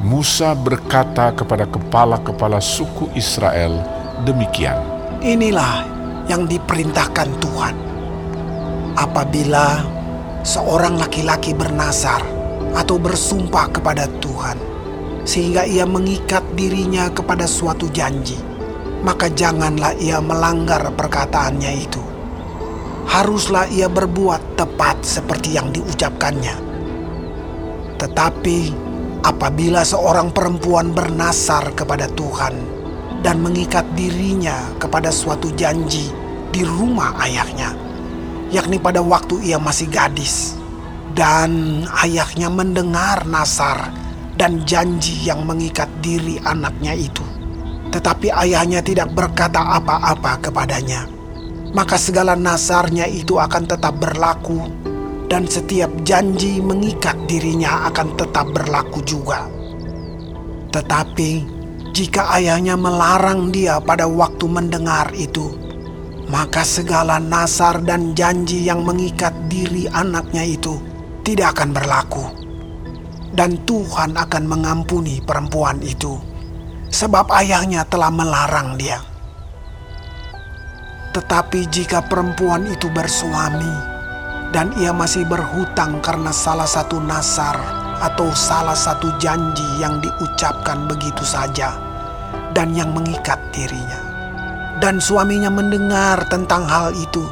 Musa berkata kepada kepala-kepala suku Israel demikian. Inilah yang diperintahkan Tuhan. Apabila seorang laki-laki bernasar atau bersumpah kepada Tuhan, sehingga ia mengikat dirinya kepada suatu janji, maka janganlah ia melanggar perkataannya itu. Haruslah ia berbuat tepat seperti yang diucapkannya. Tetapi apabila seorang perempuan bernasar kepada Tuhan dan mengikat dirinya kepada suatu janji di rumah ayahnya, yakni pada waktu ia masih gadis, dan ayahnya mendengar nasar dan janji yang mengikat diri anaknya itu, tetapi ayahnya tidak berkata apa-apa kepadanya, maka segala nasarnya itu akan tetap berlaku, dan setiap janji mengikat dirinya akan tetap berlaku juga. Tetapi jika ayahnya melarang dia pada waktu mendengar itu, maka segala nasar dan janji yang mengikat diri anaknya itu tidak akan berlaku. Dan Tuhan akan mengampuni perempuan itu, sebab ayahnya telah melarang dia. Tetapi jika perempuan itu bersuami dan ia masih berhutang karena salah satu nasar atau salah satu janji yang diucapkan begitu saja dan yang mengikat dirinya, dan suaminya mendengar tentang hal itu,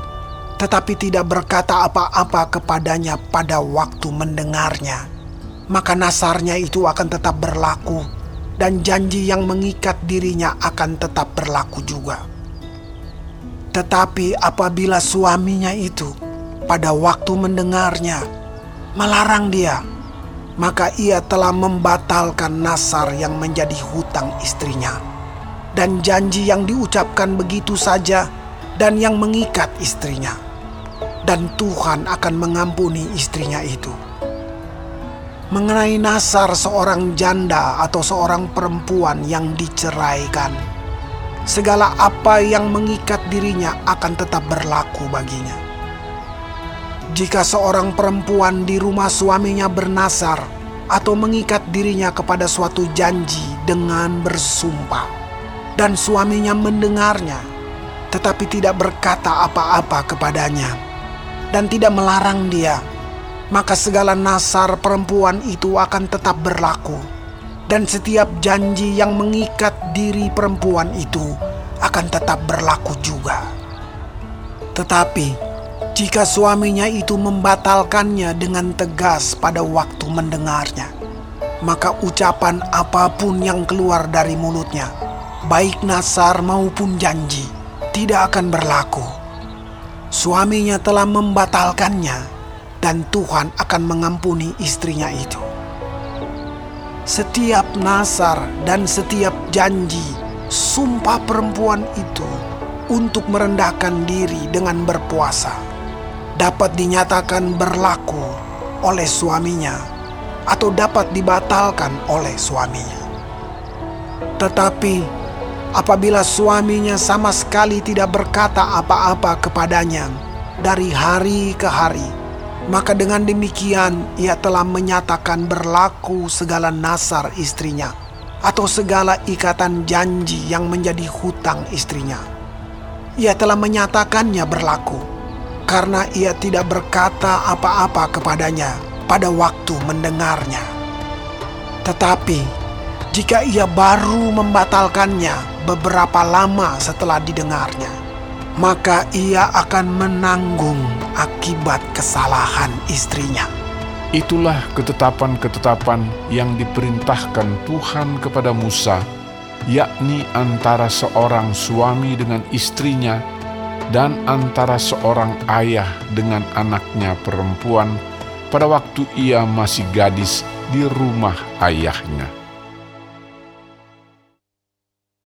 tetapi tidak berkata apa-apa kepadanya pada waktu mendengarnya, maka nasarnya itu akan tetap berlaku, dan janji yang mengikat dirinya akan tetap berlaku juga. Tetapi apabila suaminya itu pada waktu mendengarnya melarang dia, maka ia telah membatalkan nasar yang menjadi hutang istrinya dan janji yang diucapkan begitu saja dan yang mengikat istrinya. Dan Tuhan akan mengampuni istrinya itu. Mengenai nasar seorang janda atau seorang perempuan yang diceraikan, segala apa yang mengikat dirinya akan tetap berlaku baginya. Jika seorang perempuan di rumah suaminya bernasar atau mengikat dirinya kepada suatu janji dengan bersumpah, dan suaminya mendengarnya, tetapi tidak berkata apa-apa kepadanya dan tidak melarang dia, maka segala nasar perempuan itu akan tetap berlaku, dan setiap janji yang mengikat diri perempuan itu akan tetap berlaku juga. Tetapi jika suaminya itu membatalkannya dengan tegas pada waktu mendengarnya, maka ucapan apa pun yang keluar dari mulutnya baik nasar maupun janji, tidak akan berlaku. Suaminya telah membatalkannya, dan Tuhan akan mengampuni istrinya itu. Setiap nasar dan setiap janji, sumpah perempuan itu untuk merendahkan diri dengan berpuasa dapat dinyatakan berlaku oleh suaminya atau dapat dibatalkan oleh suaminya. Tetapi apabila suaminya sama sekali tidak berkata apa-apa kepadanya dari hari ke hari, maka dengan demikian ia telah menyatakan berlaku segala nasar istrinya atau segala ikatan janji yang menjadi hutang istrinya. Ia telah menyatakannya berlaku karena ia tidak berkata apa-apa kepadanya pada waktu mendengarnya. Tetapi jika ia baru membatalkannya beberapa lama setelah didengarnya, maka ia akan menanggung akibat kesalahan istrinya. Itulah ketetapan-ketetapan yang diperintahkan Tuhan kepada Musa, yakni antara seorang suami dengan istrinya dan antara seorang ayah dengan anaknya perempuan pada waktu ia masih gadis di rumah ayahnya.